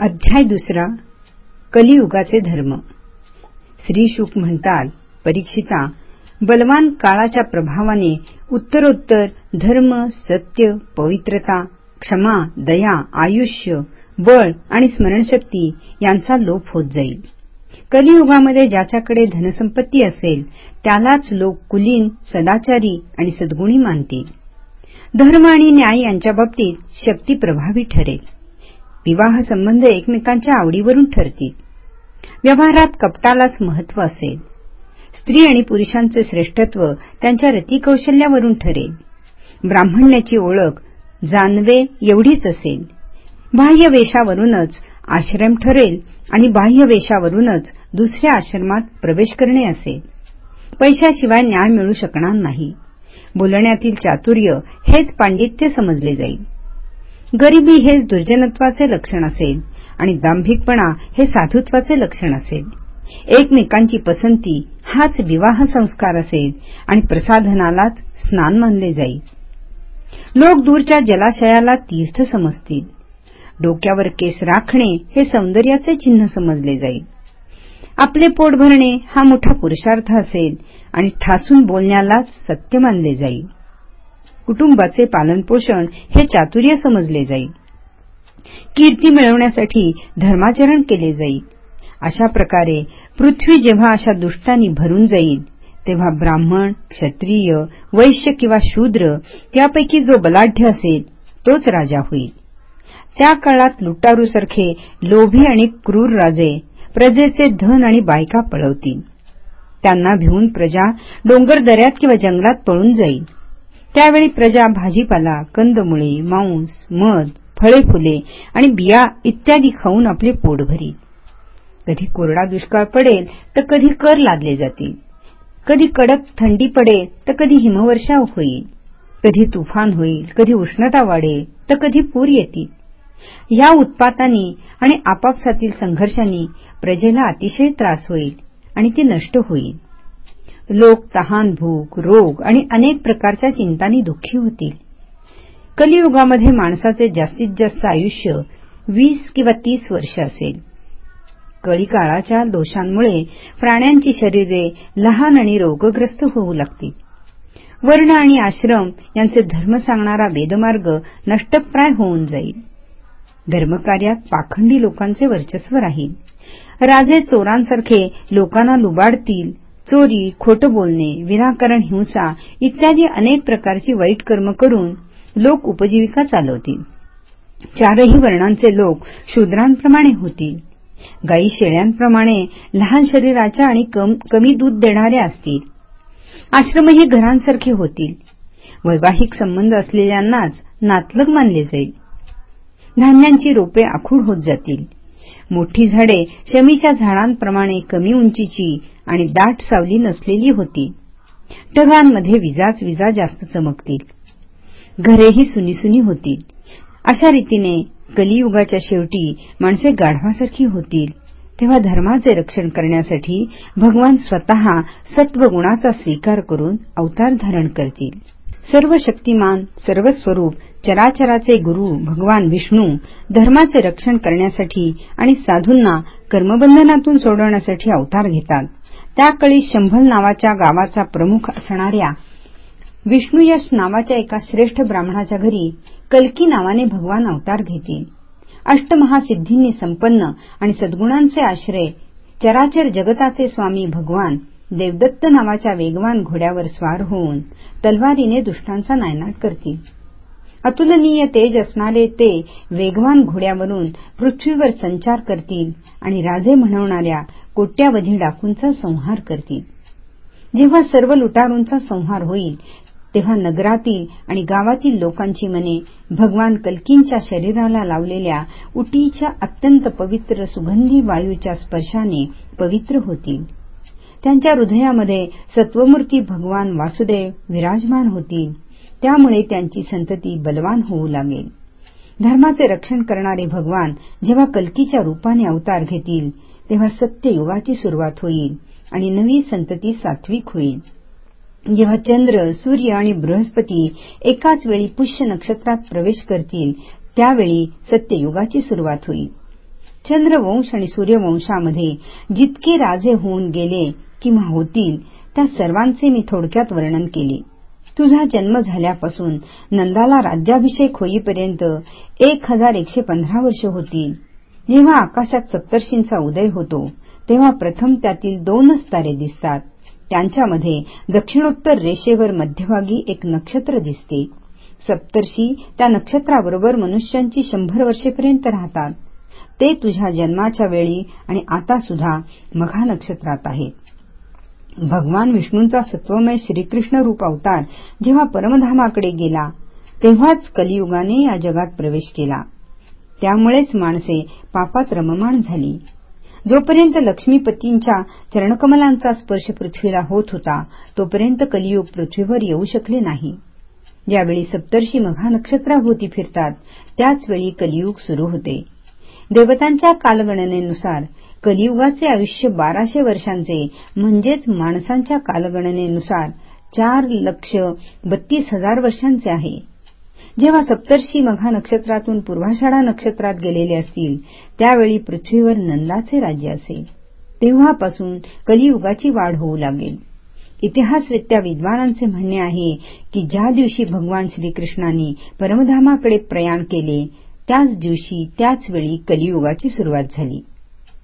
अध्याय दुसरा कलियुगाचे धर्म. श्री शुक म्हणतात परीक्षिता बलवान काळाच्या प्रभावाने उत्तरोत्तर धर्म सत्य पवित्रता क्षमा दया आयुष्य बळ आणि स्मरणशक्ती यांचा लोप होत जाईल. कलियुगामध्ये ज्याच्याकडे धनसंपत्ती असेल त्यालाच लोक कुलीन सदाचारी आणि सद्गुणी मानतील. धर्म आणि न्याय यांच्या बाबतीत शक्ती प्रभावी ठरेल. विवाह संबंध एकमेकांच्या आवडीवरून ठरतील. व्यवहारात कपटालाच महत्त्व असेल. स्त्री आणि पुरुषांचे श्रेष्ठत्व त्यांच्या रतिकौशल्यावरून ठरेल. ब्राह्मण्याची ओळख जानवे एवढीच असेल. बाह्य वेशावरूनच आश्रम ठरेल आणि बाह्य वेशावरूनच दुसऱ्या आश्रमात प्रवेश करणे असेल. पैशाशिवाय न्याय मिळू शकणार नाही. बोलण्यातील चातुर्य हेच पांडित्य समजले जाईल. गरिबी हेच दुर्जनत्वाचे लक्षण असेल आणि दांभिकपणा हे साधुत्वाचे लक्षण असेल. एकमेकांची पसंती हाच विवाह संस्कार असेल आणि प्रसाधनालाच स्नान मानले जाईल. लोक दूरच्या जलाशयाला तीर्थ समजतील. डोक्यावर केस राखणे हे सौंदर्याचे चिन्ह समजले जाईल. आपले पोट भरणे हा मोठा पुरुषार्थ असेल आणि ठासून बोलण्यालाच सत्य मानले जाईल. कुटुंबाचे पालनपोषण हे चातुर्य समजले जाईल कीर्ती मिळवण्यासाठी धर्माचरण केले जाईल अशा प्रकारे पृथ्वी जेव्हा अशा दुष्टांनी भरून जाईल तेव्हा ब्राह्मण क्षत्रिय वैश्य किंवा शूद्र त्यापैकी जो बलाढ्य असेल तोच राजा होईल. त्या काळात लुटारूसारखे लोभी आणि क्रूर राजे प्रजेचे धन आणि बायका पळवतील. त्यांना भिवून प्रजा डोंगर दऱ्यात किंवा जंगलात पळून जाईल. त्यावेळी प्रजा भाजीपाला कंदमुळे मांस मध फळे फुले आणि बिया इत्यादी खाऊन आपले पोट भरील. कधी कोरडा दुष्काळ पडेल तर कधी कर लादले जातील. कधी कडक थंडी पडेल तर कधी हिमवर्षा होईल. कधी तुफान होईल कधी उष्णता वाढेल तर कधी पूर येतील. या उत्पातांनी आणि आपापसातील संघर्षांनी प्रजेला अतिशय त्रास होईल आणि ती नष्ट होईल. लोक तहान भूक रोग आणि अनेक प्रकारच्या चिंतांनी दुःखी होतील. कलियुगामध्ये माणसाचे जास्तीत जास्त आयुष्य वीस किंवा तीस वर्ष असेल. कळीकाळाच्या दोषांमुळे प्राण्यांची शरीरे लहान आणि रोगग्रस्त होऊ लागतील. वर्ण आणि आश्रम यांचे धर्म सांगणारा वेदमार्ग नष्टप्राय होऊन जाईल. धर्मकार्यात पाखंडी लोकांचे वर्चस्व राहील. राजे चोरांसारखे लोकांना लुबाडतील चोरी खोटं बोलणे विनाकारण हिंसा इत्यादी अनेक प्रकारची वाईट कर्म करून लोक उपजीविका चालवतील. चारही वर्णांचे लोक शूद्रांप्रमाणे होतील. गायी शेळ्यांप्रमाणे लहान शरीराच्या आणि कमी दूध देणाऱ्या असतील. आश्रमही घरांसारखे होतील. वैवाहिक संबंध असलेल्यांनाच नातलग मानले जाईल. धान्यांची रोपे आखूड होत जातील. मोठी झाडे शमीच्या झाडांप्रमाणे कमी उंचीची आणि दाट सावली नसलेली होती. ढगांमध्ये विजाच विजा जास्त चमकतील. घरेही सुनीसुनी होतील. अशा रीतीने कलियुगाच्या शेवटी माणसे गाढवासारखी होतील. तेव्हा धर्माचे रक्षण करण्यासाठी भगवान स्वतः सत्वगुणाचा स्वीकार करून अवतार धारण करतील. सर्व शक्तिमान सर्व स्वरूप चराचराचे गुरु भगवान विष्णू धर्माचे रक्षण करण्यासाठी आणि साधूंना कर्मबंधनातून सोडवण्यासाठी अवतार घेतात. त्याकाळी शंभल नावाच्या गावाचा प्रमुख असणाऱ्या विष्णुयश नावाच्या एका श्रेष्ठ ब्राह्मणाच्या घरी कल्की नावाने भगवान अवतार घेतील. अष्टमहासिद्धींनी संपन्न आणि सद्गुणांचे आश्रय चराचर जगताचे स्वामी भगवान देवदत्त नावाच्या वेगवान घोड्यावर स्वार होऊन तलवारीने दुष्टांचा नायनाट करतील. अतुलनीय तेज असणारे ते वेगवान घोड्यावरून पृथ्वीवर संचार करतील आणि राजे म्हणवणाऱ्या कोट्यावधी डाकूंचा संहार करतील. जेव्हा सर्व लुटारूंचा संहार होईल तेव्हा नगरातील आणि गावातील लोकांची मने भगवान कल्कींच्या शरीराला लावलेल्या उटीच्या अत्यंत पवित्र सुगंधी वायूच्या स्पर्शाने पवित्र होतील. त्यांच्या हृदयामध्ये सत्वमूर्ती भगवान वासुदेव विराजमान होतील. त्यामुळे त्यांची संतती बलवान होऊ लागेल. धर्माचे रक्षण करणारे भगवान जेव्हा कल्कीच्या रूपाने अवतार घेतील तेव्हा सत्ययुगाची सुरुवात होईल आणि नवी संतती सात्विक होईल. जेव्हा चंद्र सूर्य आणि बृहस्पती एकाच वेळी पुष्य नक्षत्रात प्रवेश करतील त्यावेळी सत्ययुगाची सुरुवात होईल. चंद्रवंश आणि सूर्यवंशामध्ये जितके राजे होऊन गेले किंवा होतील त्या सर्वांचे मी थोडक्यात वर्णन केले. तुझा जन्म झाल्यापासून नंदाला राज्याभिषेक होईपर्यंत एक हजार एकशे पंधरा वर्ष होतील. जेव्हा आकाशात सप्तर्षींचा उदय होतो तेव्हा प्रथम त्यातील दोनच तारे दिसतात. त्यांच्यामध्ये दक्षिणोत्तर रेषेवर मध्यभागी एक नक्षत्र दिसते. सप्तर्षी त्या नक्षत्राबरोबर मनुष्यांची शंभर वर्षेपर्यंत राहतात. ते तुझ्या जन्माच्या वेळी आणि आता सुद्धा मघा नक्षत्रात आहेत. भगवान विष्णूंचा सत्वमय श्रीकृष्ण रूप अवतार जेव्हा परमधामाकडे गेला तेव्हाच कलियुगाने या जगात प्रवेश केला. त्यामुळेच माणसे पापात रममाण झाली. जोपर्यंत लक्ष्मीपतींच्या चरणकमलांचा स्पर्श पृथ्वीला होत होता तोपर्यंत कलियुग पृथ्वीवर येऊ शकले नाही. ज्यावेळी सप्तर्षी मघा नक्षत्राभोवती फिरतात त्याचवेळी कलियुग सुरू होते. देवतांच्या कालगणनेनुसार कलियुगाचे आयुष्य बाराशे वर्षांचे म्हणजेच माणसांच्या कालगणनेनुसार चार लक्ष बत्तीस हजार वर्षांचे आहे. जेव्हा सप्तर्षी मघा नक्षत्रातून पूर्वाषाढा नक्षत्रात गेलेले असतील त्यावेळी पृथ्वीवर नंदाचे राज्य असेल. तेव्हापासून कलियुगाची वाढ होऊ लागेल. इतिहासवेत्या विद्वानांचे म्हणणे आहे की ज्या दिवशी भगवान श्रीकृष्णांनी परमधामाकडे प्रयाण केले त्याच दिवशी त्याच वेळी कलियुगाची सुरुवात झाली.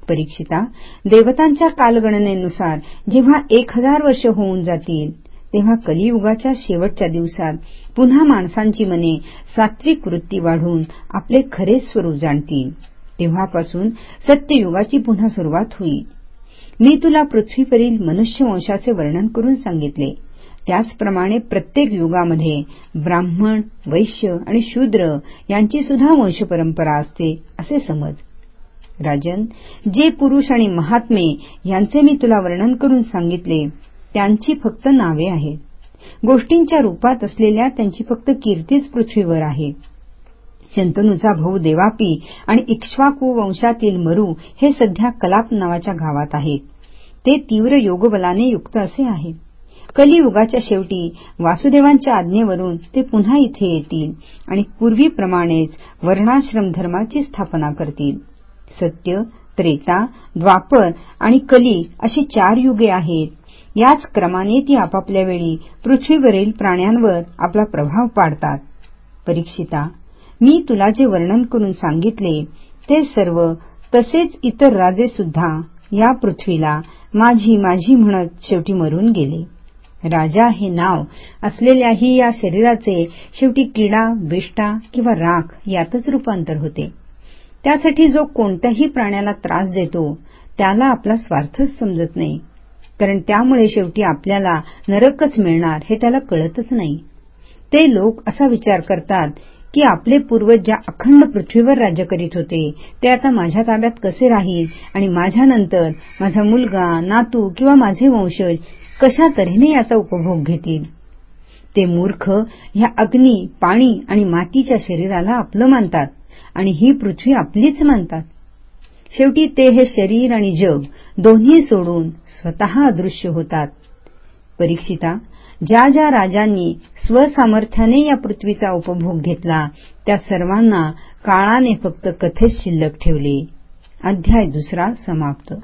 परीक्षिता देवतांच्या कालगणनेनुसार जेव्हा एक हजार वर्ष होऊन जातील तेव्हा कलियुगाच्या शेवटच्या दिवसात पुन्हा माणसांची मने सात्विक वृत्ती वाढून आपले खरे स्वरूप जाणतील. तेव्हापासून सत्ययुगाची पुन्हा सुरुवात होईल. मी तुला पृथ्वीवरील मनुष्यवंशाचे वर्णन करून सांगितले. त्याचप्रमाणे प्रत्येक युगामध्ये ब्राह्मण वैश्य आणि शूद्र यांची सुद्धा वंशपरंपरा असते असे समज. राजन जे पुरुष आणि महात्मे यांचे मी तुला वर्णन करून सांगितले त्यांची फक्त नावे आहेत. गोष्टींच्या रूपात असलेल्या त्यांची फक्त कीर्तीच पृथ्वीवर आहे. शंतनूचा भाऊ देवापी आणि इक्ष्वाकू वंशातील मरू हे सध्या कलाप नावाच्या गावात आहेत. ते तीव्र योगबलाने युक्त असे आहेत कलियुगाच्या शेवटी वासुदेवांच्या आज्ञेवरून ते पुन्हा इथे येतील आणि पूर्वीप्रमाणेच वर्णाश्रम धर्माची स्थापना करतील. सत्य त्रेता द्वापर आणि कली अशी चार युगे आहेत. याच क्रमाने ती आपापल्या वेळी पृथ्वीवरील प्राण्यांवर आपला प्रभाव पाडतात. परीक्षिता मी तुला जे वर्णन करून सांगितले ते सर्व तसेच इतर राजे सुद्धा या पृथ्वीला माझी माझी म्हणत शेवटी मरून गेले. राजा हे नाव असलेल्याही या शरीराचे शेवटी किडा बिष्टा किंवा राख यातच रूपांतर होते. त्यासाठी जो कोणत्याही प्राण्याला त्रास देतो त्याला आपला स्वार्थच समजत नाही. कारण त्यामुळे शेवटी आपल्याला नरकच मिळणार हे त्याला कळतच नाही. ते लोक असा विचार करतात की आपले पूर्वज ज्या अखंड पृथ्वीवर राज्य करीत होते ते आता माझ्या ताब्यात कसे राहील आणि माझ्यानंतर माझा मुलगा नातू किंवा माझे वंशज कशा तऱ्हेने याचा उपभोग घेतील? ते मूर्ख ह्या अग्नी पाणी आणि मातीच्या शरीराला आपलं मानतात आणि ही पृथ्वी आपलीच मानतात. शेवटी ते हे शरीर आणि जग दोन्ही सोडून स्वतः अदृश्य होतात. परीक्षिता ज्या ज्या राजांनी स्वसामर्थ्याने या पृथ्वीचा उपभोग घेतला त्या सर्वांना काळाने फक्त कथेत शिल्लक ठेवले. अध्याय दुसरा समाप्त.